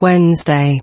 Wednesday.